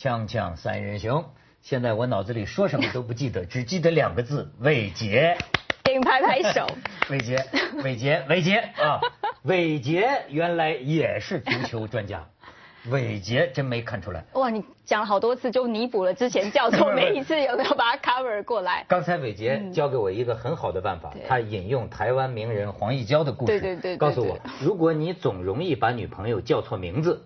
锵锵三人行，现在我脑子里说什么都不记得，只记得两个字：伟杰。给你拍拍手。伟杰，伟杰，伟杰啊！伟杰原来也是足球专家，伟杰真没看出来。哇，你讲了好多次，就弥补了之前叫错每一次有没有把它 cover 过来？刚才伟杰教给我一个很好的办法，他引用台湾名人黄义娇的故事，对对对，告诉我，如果你总容易把女朋友叫错名字。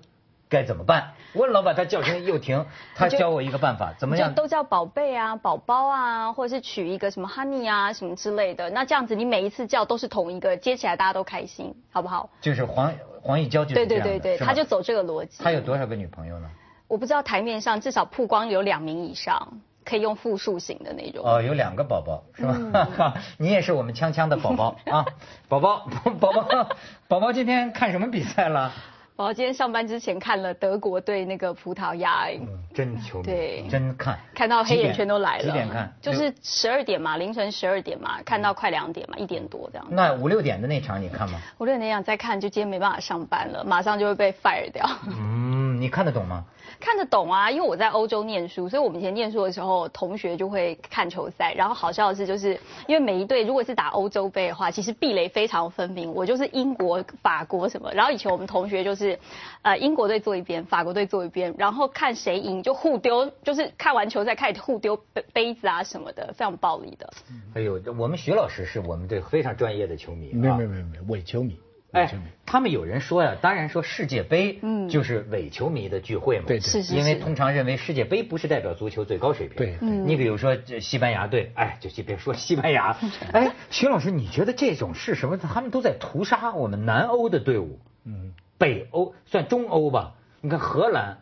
该怎么办？我老板他叫成又婷，他教我一个办法，怎么样？都叫宝贝啊、宝宝啊，或者是取一个什么 honey 啊什么之类的。那这样子，你每一次叫都是同一个，接起来大家都开心，好不好？就是黄黄义娇就是对对对对，他就走这个逻辑。他有多少个女朋友呢？我不知道台面上至少曝光有两名以上，可以用复数型的那种。哦，有两个宝宝是吧？你也是我们锵锵的宝宝啊，宝宝 宝宝宝宝今天看什么比赛了？我今天上班之前看了德国对那个葡萄牙，真球迷，对，真看，看到黑眼圈都来了。几点看？就是十二点嘛，凌晨十二点嘛，看到快两点嘛，一点多这样。那五六点的那场你看吗？五六点那场再看，就今天没办法上班了，马上就会被 fire 掉。嗯，你看得懂吗？看得懂啊，因为我在欧洲念书，所以我们以前念书的时候，同学就会看球赛。然后好笑的是，就是因为每一队如果是打欧洲杯的话，其实壁垒非常分明。我就是英国、法国什么。然后以前我们同学就是，呃，英国队坐一边，法国队坐一边，然后看谁赢就互丢，就是看完球赛开始互丢杯杯子啊什么的，非常暴力的。哎呦，我们徐老师是我们这非常专业的球迷，没有没有没有没有伪球迷。哎，他们有人说呀，当然说世界杯嗯。就是伪球迷的聚会嘛，对，是是，因为通常认为世界杯不是代表足球最高水平。对，你比如说这西班牙队，哎，就就别说西班牙，哎，徐老师，你觉得这种是什么？他们都在屠杀我们南欧的队伍，嗯，北欧算中欧吧？你看荷兰，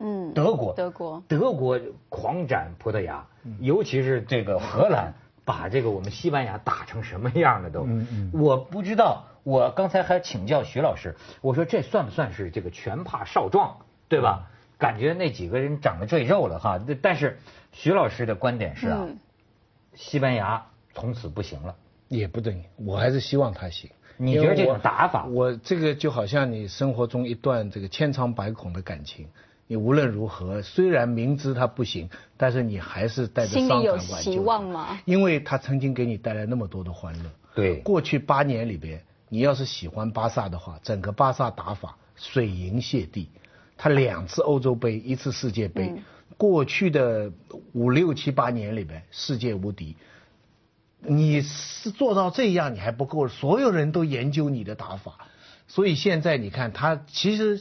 嗯，德国，德国，德国狂斩葡萄牙，尤其是这个荷兰，把这个我们西班牙打成什么样了都，嗯嗯，我不知道。我刚才还请教徐老师，我说这算不算是这个拳怕少壮，对吧？感觉那几个人长得赘肉了哈。但是徐老师的观点是啊，西班牙从此不行了。也不对，我还是希望他行。你觉得这种打法？我这个就好像你生活中一段这个千疮百孔的感情，你无论如何，虽然明知他不行，但是你还是带着伤感有希望吗？因为他曾经给你带来那么多的欢乐。对，过去八年里边。你要是喜欢巴萨的话，整个巴萨打法水银泻地，他两次欧洲杯，一次世界杯，过去的五六七八年里边世界无敌。你是做到这样你还不够，所有人都研究你的打法，所以现在你看他其实。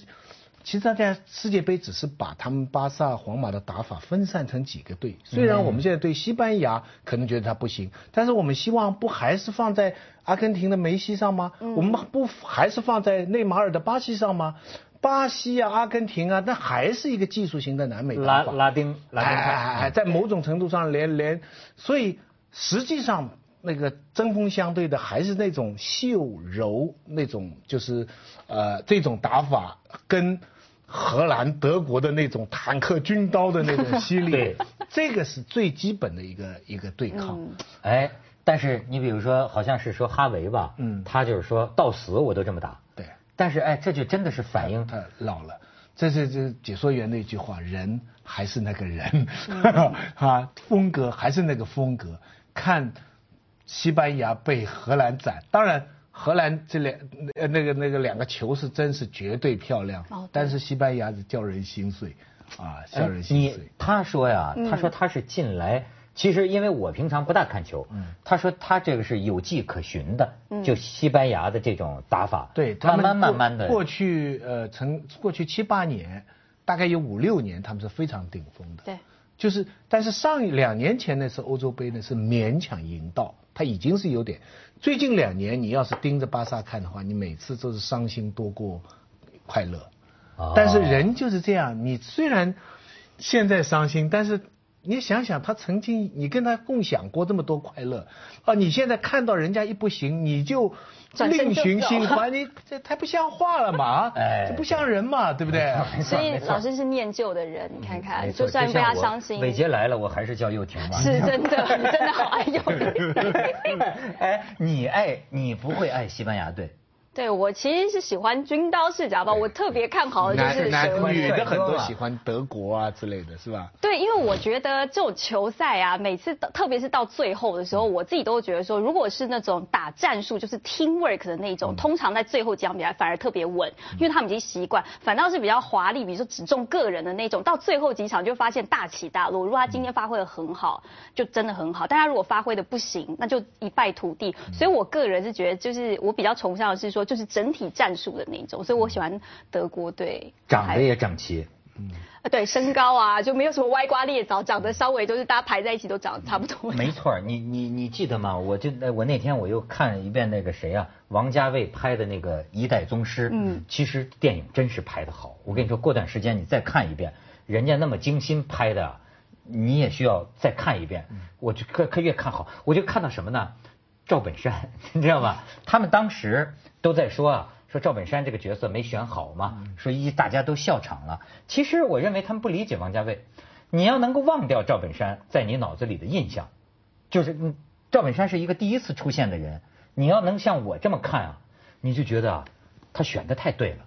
其实大家世界杯只是把他们巴萨、皇马的打法分散成几个队。虽然我们现在对西班牙可能觉得他不行，但是我们希望不还是放在阿根廷的梅西上吗？我们不还是放在内马尔的巴西上吗？巴西啊，阿根廷啊，那还是一个技术型的南美拉拉丁拉丁派，在某种程度上连连，所以实际上那个针锋相对的还是那种秀柔那种，就是呃这种打法跟。荷兰、德国的那种坦克、军刀的那种犀利，这个是最基本的一个一个对抗。哎，但是你比如说，好像是说哈维吧，嗯，他就是说到死我都这么打。对。但是哎，这就真的是反映他老了。这是这解说员的一句话：人还是那个人，啊，风格还是那个风格。看西班牙被荷兰斩，当然。荷兰这两呃那个那个两个球是真是绝对漂亮，但是西班牙是叫人心碎，啊，叫人心碎。他说呀，他说他是近来，其实因为我平常不大看球，他说他这个是有迹可循的，就西班牙的这种打法，对，慢慢慢慢的。过去呃，曾过去七八年，大概有五六年，他们是非常顶峰的，对，就是，但是上两年前那次欧洲杯呢是勉强赢到。他已经是有点，最近两年你要是盯着巴萨看的话，你每次都是伤心多过快乐。但是人就是这样，你虽然现在伤心，但是。你想想，他曾经你跟他共享过这么多快乐，啊，你现在看到人家一不行，你就另寻新欢，你这太不像话了嘛，哎，这不像人嘛，对不对？所以老师是念旧的人，你看看，就算被他伤心，伟杰来了，我还是叫幼婷吧。是真的，你 真的好爱幼婷。哎，你爱你不会爱西班牙队，对我其实是喜欢军刀视角吧，我特别看好的就是男男女的很多喜欢德国啊之类的，是吧？对，因为我觉得这种球赛啊，每次到特别是到最后的时候，我自己都会觉得说，如果是那种打战术，就是 teamwork 的那种，通常在最后几场比赛反而特别稳，因为他们已经习惯。反倒是比较华丽，比如说只中个人的那种，到最后几场就发现大起大落。如果他今天发挥的很好，就真的很好；但他如果发挥的不行，那就一败涂地。所以我个人是觉得，就是我比较崇尚的是说，就是整体战术的那种，所以我喜欢德国队。长得也整齐。嗯，对，身高啊，就没有什么歪瓜裂枣，长得稍微都是大家排在一起都长得差不多。没错，你你你记得吗？我就呃我那天我又看了一遍那个谁啊，王家卫拍的那个《一代宗师》。嗯其实电影真是拍的好。我跟你说，过段时间你再看一遍，人家那么精心拍的，你也需要再看一遍。我就可可越看好，我就看到什么呢？赵本山，你知道吧？他们当时都在说啊，说赵本山这个角色没选好嘛，说一大家都笑场了。其实我认为他们不理解王家卫。你要能够忘掉赵本山在你脑子里的印象，就是嗯，赵本山是一个第一次出现的人，你要能像我这么看啊，你就觉得啊，他选的太对了，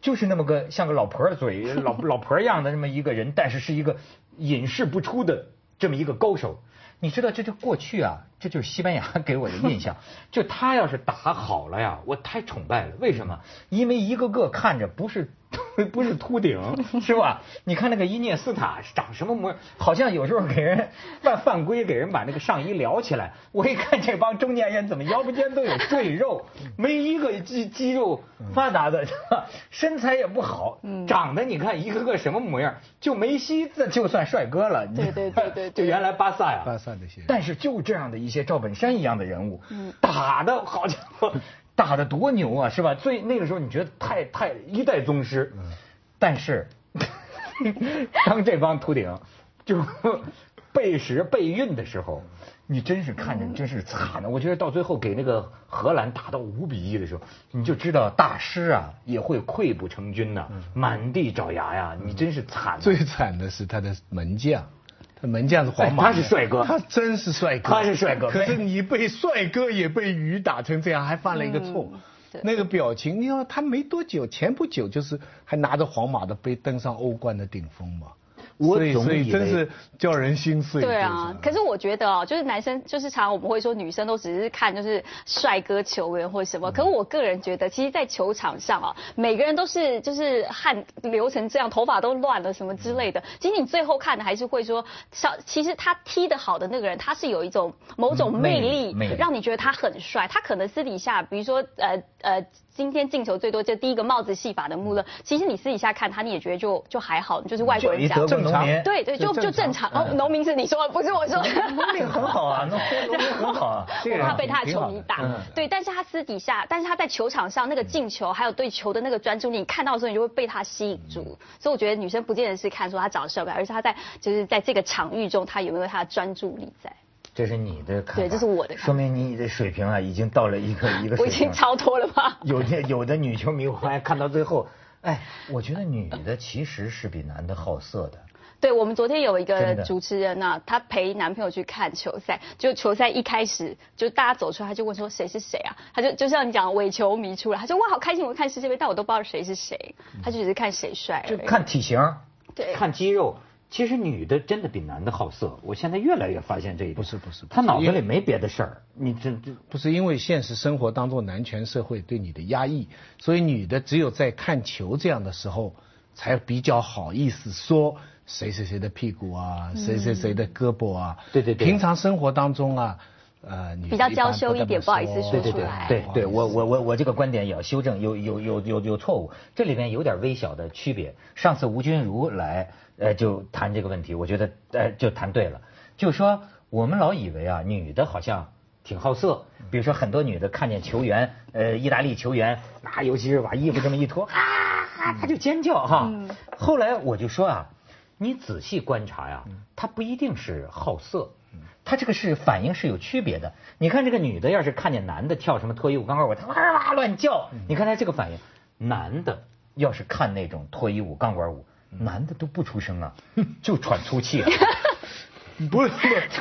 就是那么个像个老婆的嘴、老 老婆一样的那么一个人，但是是一个隐世不出的这么一个高手。你知道，这就过去啊，这就是西班牙 给我的印象。就他要是打好了呀，我太崇拜了。为什么？因为一个个看着不是不是秃顶，是吧？你看那个伊涅斯塔长什么模样？好像有时候给人 犯犯规，给人把那个上衣撩起来。我一看这帮中年人怎么腰部间都有赘肉，没一个肌肌肉发达的，身材也不好，长得你看一个个什么模样？就梅西这就算帅哥了。对对对对 对就原来巴萨呀，巴萨那些人但是就这样的一些赵本山一样的人物，嗯打的好家伙，打的多牛啊，是吧？所以那个时候你觉得太太一代宗师，但是 当这帮秃顶就背时背运的时候，你真是看着真是惨的。我觉得到最后给那个荷兰打到五比一的时候，你就知道大师啊也会溃不成军呐、满地找牙呀，你真是惨啊。最惨的是他的门将，他门将是皇马，哎他是帅哥。他真是帅哥，他是帅哥。可是你被帅哥也被鱼打成这样，还犯了一个错。那个表情，你要他没多久，前不久就是还拿着皇马的杯登上欧冠的顶峰嘛。我所以所以真是叫人心碎。对啊，可是我觉得啊，就是男生就是常常我们会说女生都只是看就是帅哥球员或什么，可是我个人觉得，其实，在球场上啊，每个人都是就是汗流成这样，头发都乱了什么之类的。其实你最后看的还是会说，小其实他踢得好的那个人，他是有一种某种魅力，魅力让你觉得他很帅。他可能私底下，比如说呃呃。今天进球最多就第一个帽子戏法的穆勒，其实你私底下看他，你也觉得就就还好，就是外国人讲就一德。国农民，对对，就就正常。哦，农民是你说的，不是我说的。农民很好啊，农民很好啊，这个他被他的球迷打对，但是他私底下，但是他在球场上那个进球，还有对球的那个专注力，你看到的时候你就会被他吸引住。所以我觉得女生不见得是看说他长得帅不帅，而是他在就是在这个场域中，他有没有他的专注力在。这是你的看法，对这是我的看法说明你的水平啊，已经到了一个 一个水平。我已经超脱了吧？有的有的女球迷，我还看到最后，哎，我觉得女的其实是比男的好色的。对，我们昨天有一个主持人呢、她陪男朋友去看球赛，就球赛一开始就大家走出来，他就问说谁是谁啊？他就就像你讲伪球迷出来，他说哇好开心，我看世界杯，但我都不知道谁是谁，他就只是看谁帅就。看体型，对看肌肉。其实女的真的比男的好色，我现在越来越发现这一点。不是不是她脑子里没别的事儿。你这这不是因为现实生活当中男权社会对你的压抑，所以女的只有在看球这样的时候，才比较好意思说谁谁谁的屁股啊，谁谁谁的胳膊啊。对对对平常生活当中啊，呃，比较娇羞一点不好意思说对对对出来对对，不好意思我我我我这个观点也要修正，有有有有有错误，这里面有点微小的区别。上次吴君如来呃就谈这个问题，我觉得呃就谈对了，就说我们老以为啊女的好像挺好色，比如说很多女的看见球员呃意大利球员，那尤其是把衣服这么一脱啊，她就尖叫哈。后来我就说啊，你仔细观察呀，她不一定是好色。他这个是反应是有区别的。你看这个女的要是看见男的跳什么脱衣舞钢管舞，她哇哇乱叫。你看她这个反应，男的要是看那种脱衣舞钢管舞，男的都不出声啊，就喘粗气啊。不是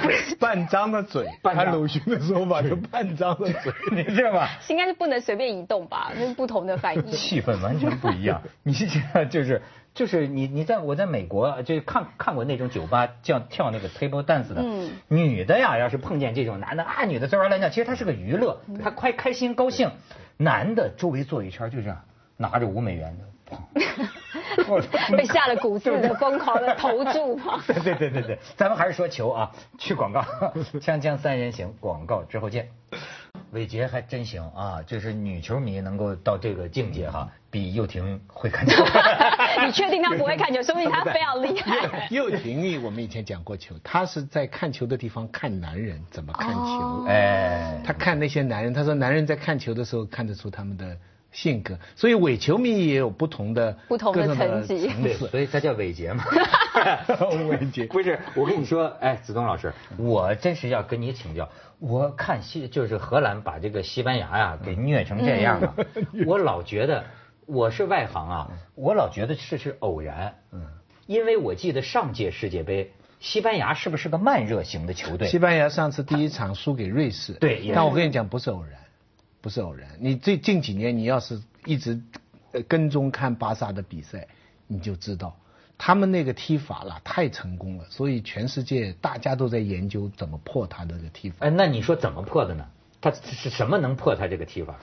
不是 半张的嘴，半张他鲁迅的说法就半张的嘴，你知道吧？应该是不能随便移动吧？那是不同的反应。气氛完全不一样。你这样就是就是你你在我在美国就看看过那种酒吧叫跳那个 table dance 的，嗯女的呀，要是碰见这种男的啊，女的滋哇乱叫，其实他是个娱乐，他快开心高兴。男的周围坐一圈就这样拿着五美元 被下了蛊似的疯狂的投注 对对对对，咱们还是说球啊，去广告，锵锵三人行，广告之后见。伟杰还真行啊，就是女球迷能够到这个境界哈，比幼婷会看球。你确定他不会看球？说明他非常厉害。又婷，我们以前讲过球，他是在看球的地方看男人怎么看球，哦哎，他看那些男人，他说男人在看球的时候看得出他们的性格，所以伪球迷也有不同的不同的层级对，层次。所以他叫伪杰嘛。伪杰不是，我跟你说，哎，子东老师，我真是要跟你请教。我看西就是荷兰把这个西班牙呀、给虐成这样了，我老觉得我是外行啊，我老觉得这是偶然。嗯，因为我记得上届世界杯，西班牙是不是个慢热型的球队西？班牙上次第一场输给瑞士，对但我跟你讲不是偶然，不是偶然。你最近几年你要是一直呃跟踪看巴萨的比赛，你就知道他们那个踢法啦太成功了，所以全世界大家都在研究怎么破他的这个踢法。哎，那你说怎么破的呢？他是什么能破他这个踢法？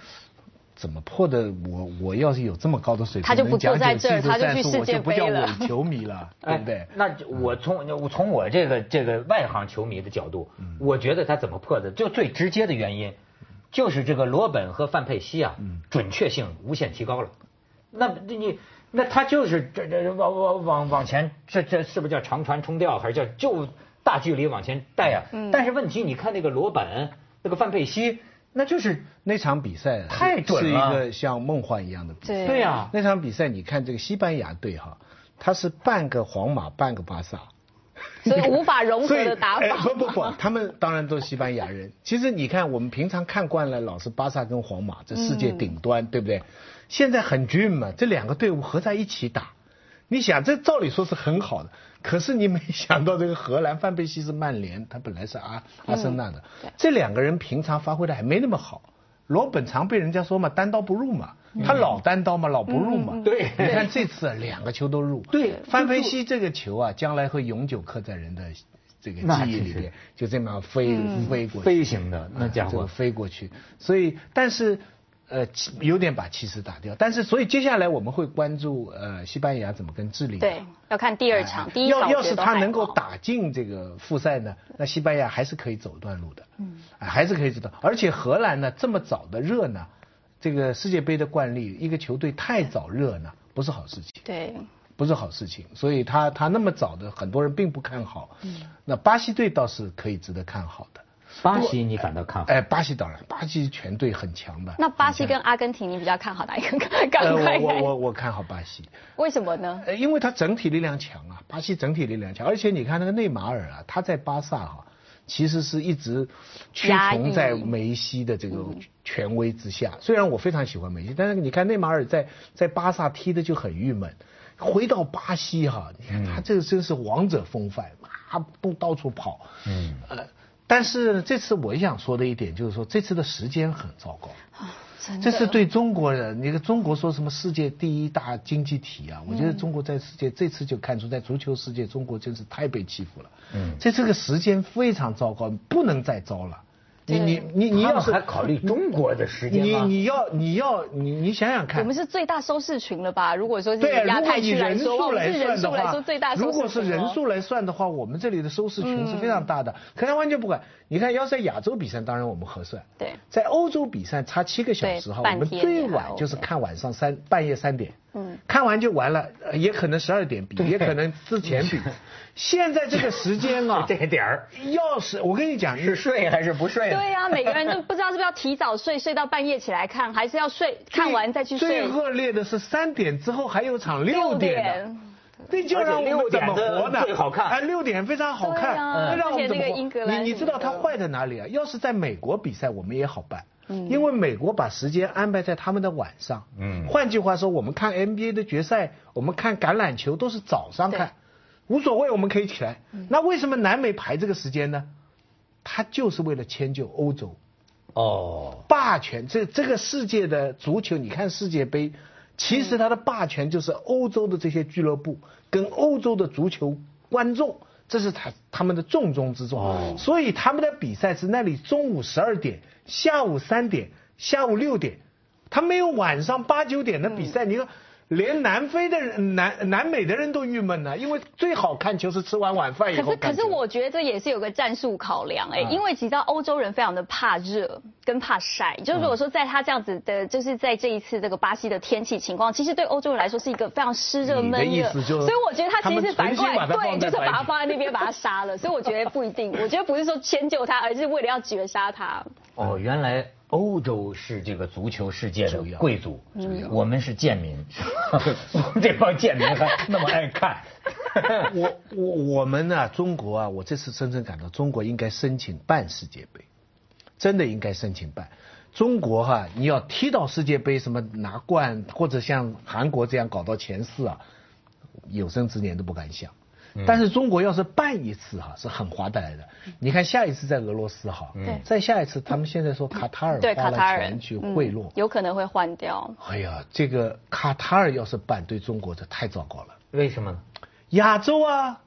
怎么破的？我我要是有这么高的水平，他就不坐在这儿能讲解技术战术他就去世界我就不叫杯了伪球迷了，对不对？哎那我从我从我这个这个外行球迷的角度，嗯我觉得他怎么破的，就最直接的原因，就是这个罗本和范佩西啊，嗯准确性无限提高了。那你那他就是这这往往往往前，这这是不是叫长传冲吊，还是叫就大距离往前带呀、嗯但是问题，你看那个罗本，那个范佩西，那就是那场比赛太准是一个像梦幻一样的比赛。对对呀、那场比赛你看这个西班牙队哈，他是半个皇马半个巴萨。所以无法融合的打哎法。不不不，他们当然都是西班牙人。其实你看，我们平常看惯了老是巴萨跟皇马这世界顶端，对不对？现在很俊嘛，这两个队伍合在一起打，你想这照理说是很好的，可是你没想到这个荷兰范佩西是曼联，他本来是阿阿森纳的，这两个人平常发挥的还没那么好。罗本常被人家说嘛，单刀不入嘛，他老单刀嘛，老不入嘛。对。你看这次啊两个球都入。对。范佩西这个球啊，将来会永久刻在人的这个记忆里边，就这么飞飞过去，飞行的那家伙。啊这个飞过去。所以，但是呃，有点把气势打掉。但是，所以接下来我们会关注呃西班牙怎么跟智利。对，要看第二场，第一场要要是他能够打进这个复赛呢，那西班牙还是可以走一段路的，嗯，还是可以走的。而且荷兰呢这么早的热呢，这个世界杯的惯例，一个球队太早热呢不是好事情。对，不是好事情，所以他他那么早的很多人并不看好。嗯，那巴西队倒是可以值得看好的。巴西你感到看好？哎，巴西当然，巴西全队很强的。那巴西跟阿根廷，你比较看好哪一个？赶呃，快我我我看。我看好巴西，为什么呢？呃，因为他整体力量强啊，巴西整体力量强，而且你看那个内马尔啊，他在巴萨哈、其实是一直屈从在梅西的这个权威之下。虽然我非常喜欢梅西，但是你看内马尔在在巴萨踢的就很郁闷，回到巴西哈、你看他这个真是王者风范，啊，不到处跑，嗯，呃，但是这次我想说的一点就是说，这次的时间很糟糕。这是对中国人，你看中国说什么世界第一大经济体啊？我觉得嗯中国在世界这次就看出，在足球世界，中国真是太被欺负了。嗯这这个时间非常糟糕，不能再糟了。你你你你要是还考虑中国的时间吗？你你要你要你你想想看，我们是最大收视群了吧？如果说是对亚如果以太区来说，人数我们是人来算的话数来说最大，收视群如果是人哦数来算的话，我们这里的收视群是非常大的。可他完全不管，你看，要在亚洲比赛，当然我们合算。对在欧洲比赛差七个小时哈，我们最晚就是看晚上三半夜三点。嗯，看完就完了，呃也可能十二点比，也可能之前比。现在这个时间啊，这个点儿要是我跟你讲，是睡还是不睡？对呀、每个人都不知道是不是要提早睡，睡到半夜起来看，还是要睡看完再去睡。最恶劣的是三点之后还有场六六点的。点，那就让我们怎么活呢？最好看哎，六点非常好看，对啊那让我们怎么而且那个活英格兰你你知道它坏在哪里啊？要是在美国比赛，我们也好办，嗯因为美国把时间安排在他们的晚上。嗯换句话说，我们看 NBA 的决赛，我们看橄榄球都是早上看。无所谓，我们可以起来。那为什么南美排这个时间呢？他就是为了迁就欧洲。哦，霸权，这这个世界的足球，你看世界杯，其实它的霸权就是欧洲的这些俱乐部跟欧洲的足球观众，这是他他们的重中之重。哦所以他们的比赛是那里中午十二点、下午三点、下午六点，他没有晚上八九点的比赛。你说。连南非的人、南南美的人都郁闷了，因为最好看球是吃完晚饭以后可是，可是我觉得这也是有个战术考量哎、啊。因为你知道欧洲人非常的怕热跟怕晒，就是如果说在他这样子的，就是在这一次这个巴西的天气情况，其实对欧洲人来说是一个非常湿热你的闷热，意思就是所以我觉得他其实是反过来，对，就是把他放在那边把他杀了，所以我觉得不一定，我觉得不是说迁就他，而是为了要绝杀他。哦，原来欧洲是这个足球世界的贵族，我们是贱民，这帮贱民还那么爱看。我我我们呢、中国啊，我这次深深感到中国应该申请办世界杯，真的应该申请办。中国哈、你要踢到世界杯，什么拿冠，或者像韩国这样搞到前四啊，有生之年都不敢想。但是中国要是办一次哈、是很划得来的。你看下一次在俄罗斯哈，对再下一次他们现在说卡塔尔对，花了卡塔尔钱去贿赂嗯，有可能会换掉。哎呀，这个卡塔尔要是办，对中国这太糟糕了。为什么呢？亚洲啊，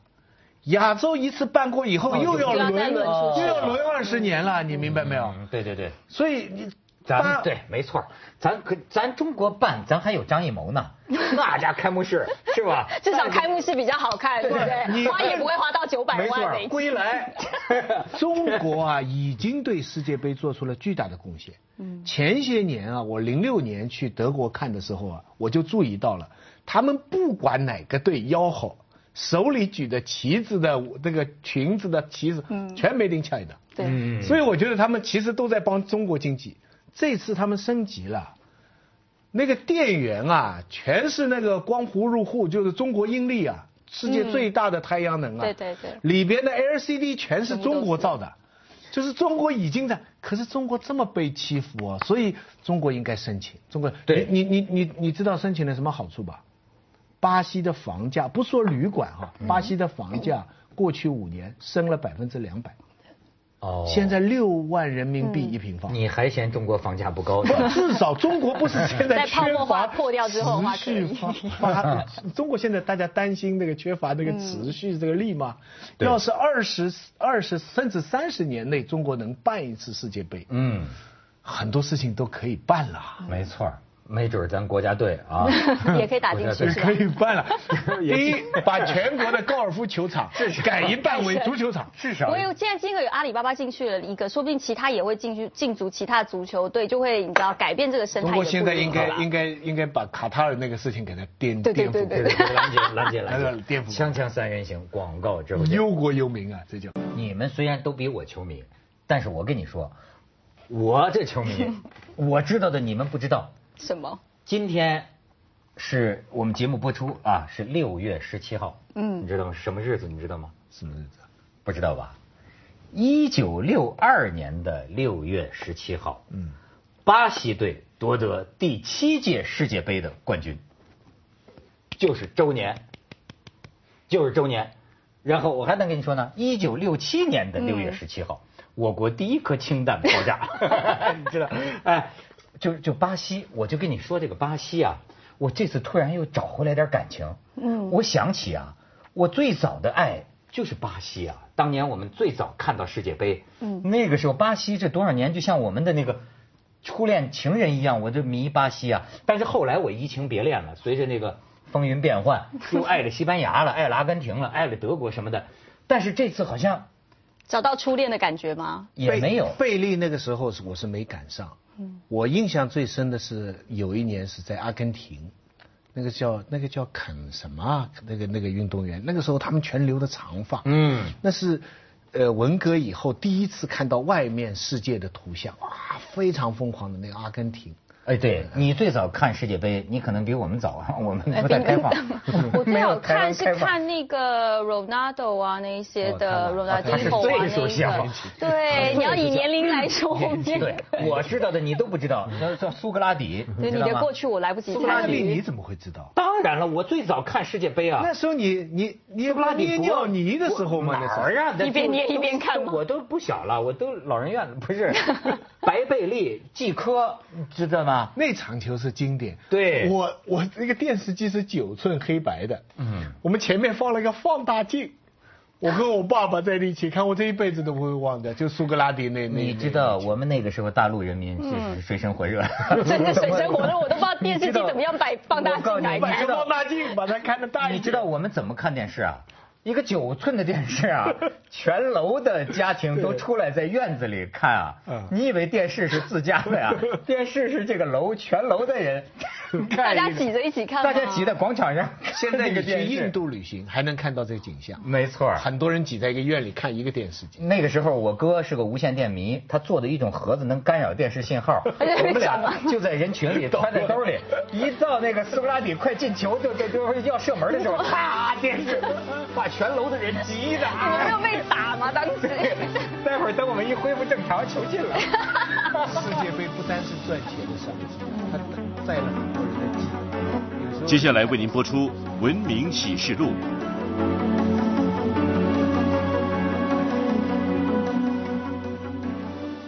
亚洲一次办过以后，哦又要轮，又要轮二十年了，你明白没有？嗯，对对对，所以你咱们对，没错，咱可咱中国办，咱还有张艺谋呢，那家开幕式是吧？至少开幕式比较好看，对不对？花也不会花到九百没错儿万每，次。归来。中国啊，已经对世界杯做出了巨大的贡献。嗯，前些年啊，我零六年去德国看的时候啊，我就注意到了，他们不管哪个队吆喝，手里举的旗子的这个裙子的旗子，嗯全没拎起来的。对，嗯所以我觉得他们其实都在帮中国经济。这次他们升级了，那个电源啊，全是那个光伏入户，就是中国英利啊，世界最大的太阳能啊。对对对里边的 LCD 全是中国造的，就是中国已经在，可是中国这么被欺负啊，所以中国应该申请。中国，对你你你你你知道申请了什么好处吧？巴西的房价不说旅馆哈、巴西的房价过去五年升了百分之两百。哦，现在六万人民币一平方。你还嫌中国房价不高？不至少中国不是现在 在泡缺乏沫化破掉之后持续发发，中国现在大家担心那个缺乏那个持续这个力嘛？对要是二十二十甚至三十年内中国能办一次世界杯，嗯，很多事情都可以办了。没错儿，没准儿咱国家队啊 也可以打进去可以办了。第一，把全国的高尔夫球场改一半为足球场。至少我有现在金额有阿里巴巴进去了一个，说不定其他也会进去进足其他足球队，就会你知道改变这个生态不过现在应该应该应该把卡塔尔那个事情给它颠对对颠覆对对对对对，拦截拦截拦那个截，颠覆锵锵三人行广告之后。忧国忧民啊，这叫。你们虽然都比我球迷，但是我跟你说，我这球迷，我知道的你们不知道。什么？今天是我们节目播出啊，是六月十七号。嗯你知道吗？什么日子？你知道吗？什么日子？不知道吧？一九六二年的六月十七号，嗯，巴西队夺得第七届世界杯的冠军，就是周年，就是周年。然后我还能跟你说呢，一九六七年的六月十七号，我国第一颗氢弹爆炸，你知道？哎，就就巴西，我就跟你说这个巴西啊，我这次突然又找回来点感情。嗯我想起啊，我最早的爱就是巴西啊。当年我们最早看到世界杯，嗯那个时候巴西这多少年就像我们的那个初恋情人一样，我就迷巴西啊。但是后来我移情别恋了，随着那个风云变幻，又爱了西班牙了，爱了阿根廷了，爱了德国什么的。但是这次好像找到初恋的感觉吗？也没有。贝利那个时候是我是没赶上。嗯，我印象最深的是有一年是在阿根廷，那个叫那个叫肯什么啊那个那个运动员，那个时候他们全留的长发。嗯，那是呃文革以后第一次看到外面世界的图像，哇，非常疯狂的那个阿根廷。哎，对你最早看世界杯，你可能比我们早啊，我们不太开放。我最早看是看那个 Ronaldo 啊那些的 Ronaldo 啊那些。对，你要以年龄来说。对，我知道的你都不知道，那叫苏格拉底。对，你的过去我来不及。苏格拉底你怎么会知道？当然了，我最早看世界杯啊。那时候你你你不拉捏尿泥的时候吗？哪儿啊？一边捏一边看我都不小了，我都老人院不是。白贝利、季科，知道吗？那场球是经典。对，我我那个电视机是九寸黑白的，嗯，我们前面放了一个放大镜，我跟我爸爸在一起看，我这一辈子都不会忘的，就苏格拉底那那。你知道我们那个时候大陆人民是水深火热，真的水深火热，我都不知道电视机怎么样摆放大镜摆个。放大镜把它看得大一点。你知道我们怎么看电视啊？一个九寸的电视啊，全楼的家庭都出来在院子里看啊。你以为电视是自家的呀？电视是这个楼全楼的人，大家挤着一起看。大家挤在广场上。现在你去印度旅行还能看到这个景象。没错，很多人挤在一个院里看一个电视机。那个时候我哥是个无线电迷，他做的一种盒子能干扰电视信号。我们俩就在人群里揣在兜里，一到那个苏格拉底快进球就就就要射门的时候，啪电视把。全楼的人急的，你们没有被打吗？当时，待会儿等我们一恢复正常，球进了。世界杯不单是赚钱的商机，它载了很多。接下来为您播出《文明启示录》。